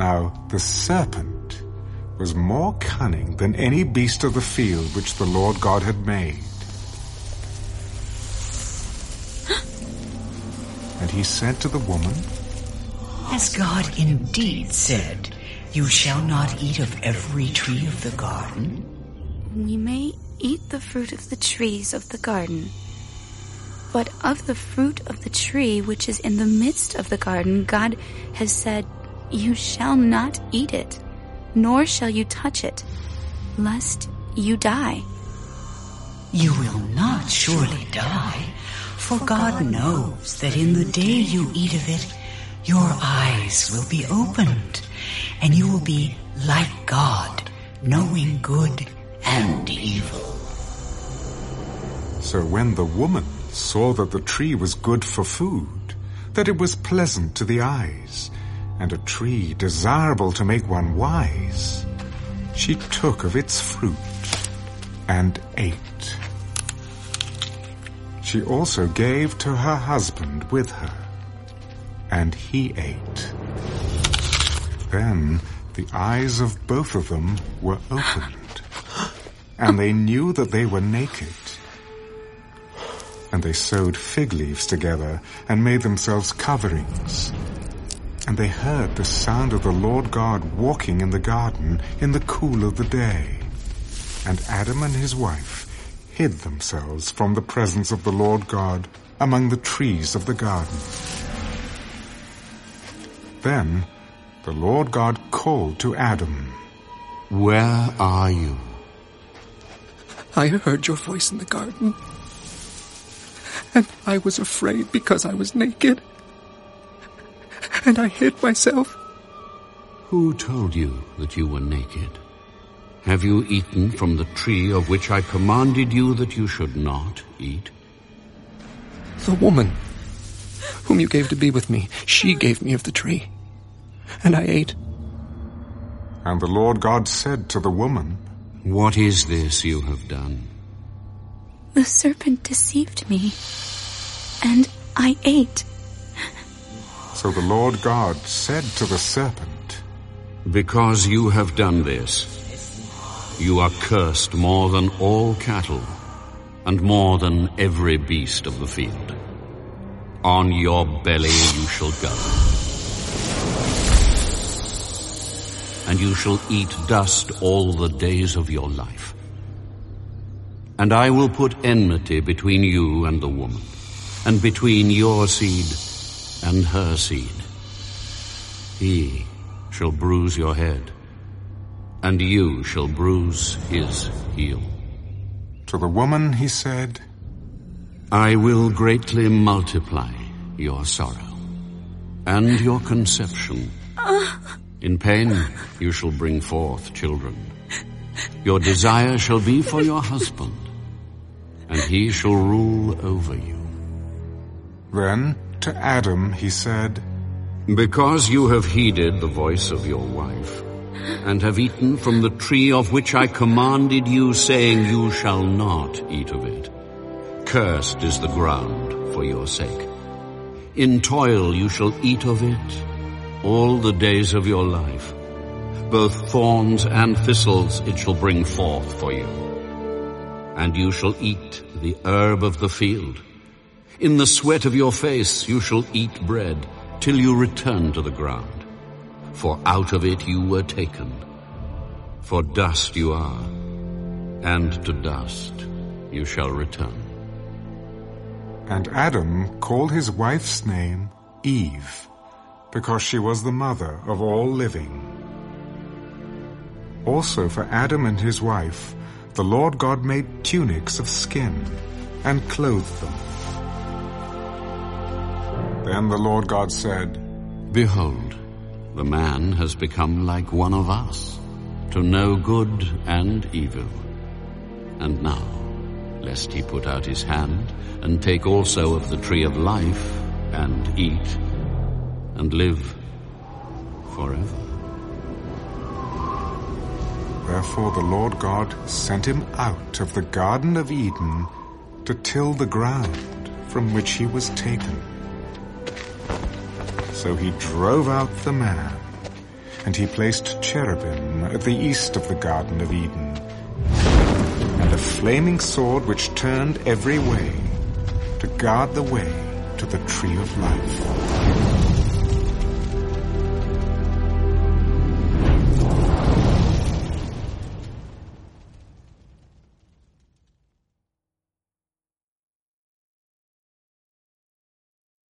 Now the serpent was more cunning than any beast of the field which the Lord God had made. and he said to the woman, As God indeed said, you shall not eat of every tree of the garden. We may eat the fruit of the trees of the garden. But of the fruit of the tree which is in the midst of the garden, God has said, You shall not eat it, nor shall you touch it, lest you die. You will not surely die, for God knows that in the day you eat of it, your eyes will be opened, and you will be like God, knowing good and evil. So when the woman saw that the tree was good for food, that it was pleasant to the eyes, and a tree desirable to make one wise, she took of its fruit and ate. She also gave to her husband with her, and he ate. Then the eyes of both of them were opened, and they knew that they were naked. And they sewed fig leaves together and made themselves coverings. And they heard the sound of the Lord God walking in the garden in the cool of the day. And Adam and his wife hid themselves from the presence of the Lord God among the trees of the garden. Then the Lord God called to Adam, Where are you? I heard your voice in the garden, and I was afraid because I was naked, and I hid myself. Who told you that you were naked? Have you eaten from the tree of which I commanded you that you should not eat? The woman whom you gave to be with me, she gave me of the tree, and I ate. And the Lord God said to the woman, What is this you have done? The serpent deceived me, and I ate. So the Lord God said to the serpent, Because you have done this, you are cursed more than all cattle, and more than every beast of the field. On your belly you shall go. And you shall eat dust all the days of your life. And I will put enmity between you and the woman, and between your seed and her seed. He shall bruise your head, and you shall bruise his heel. To the woman he said, I will greatly multiply your sorrow and your conception. In pain you shall bring forth children. Your desire shall be for your husband, and he shall rule over you. Then to Adam he said, Because you have heeded the voice of your wife, and have eaten from the tree of which I commanded you, saying, You shall not eat of it. Cursed is the ground for your sake. In toil you shall eat of it all the days of your life. Both thorns and thistles it shall bring forth for you. And you shall eat the herb of the field. In the sweat of your face you shall eat bread till you return to the ground. For out of it you were taken. For dust you are, and to dust you shall return. And Adam called his wife's name Eve, because she was the mother of all living. Also for Adam and his wife, the Lord God made tunics of skin and clothed them. Then the Lord God said, Behold, the man has become like one of us, to know good and evil. And now, lest he put out his hand and take also of the tree of life and eat and live forever. Therefore the Lord God sent him out of the Garden of Eden to till the ground from which he was taken. So he drove out the man, and he placed cherubim at the east of the Garden of Eden, and a flaming sword which turned every way, to guard the way to the tree of life.